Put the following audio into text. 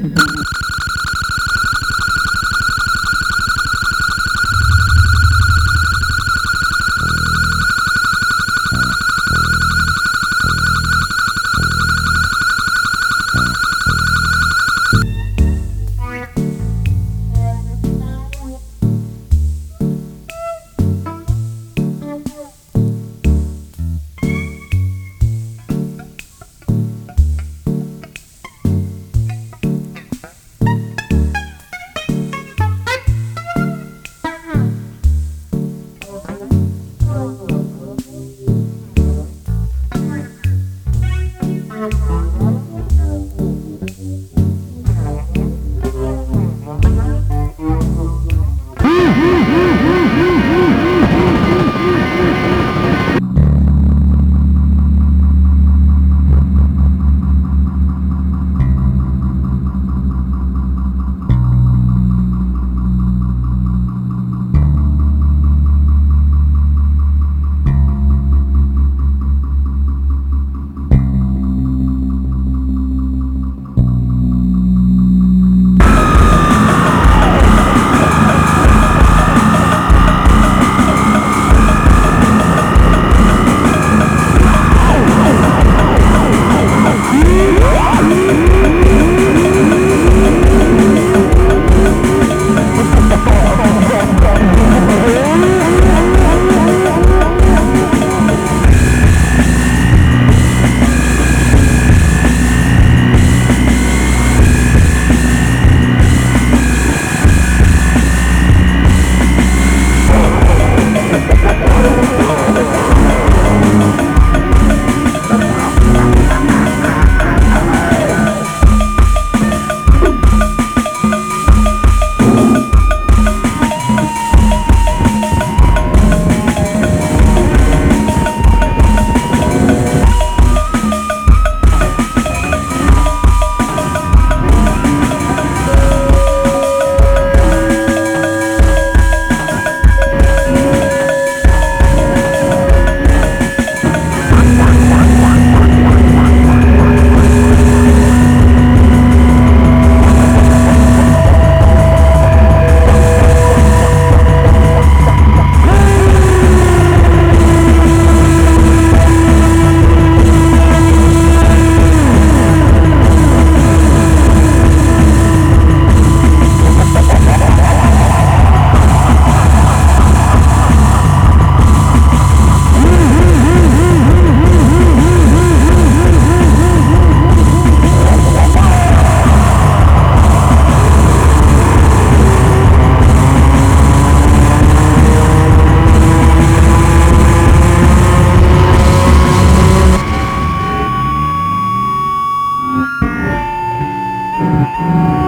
Mm-hmm. Música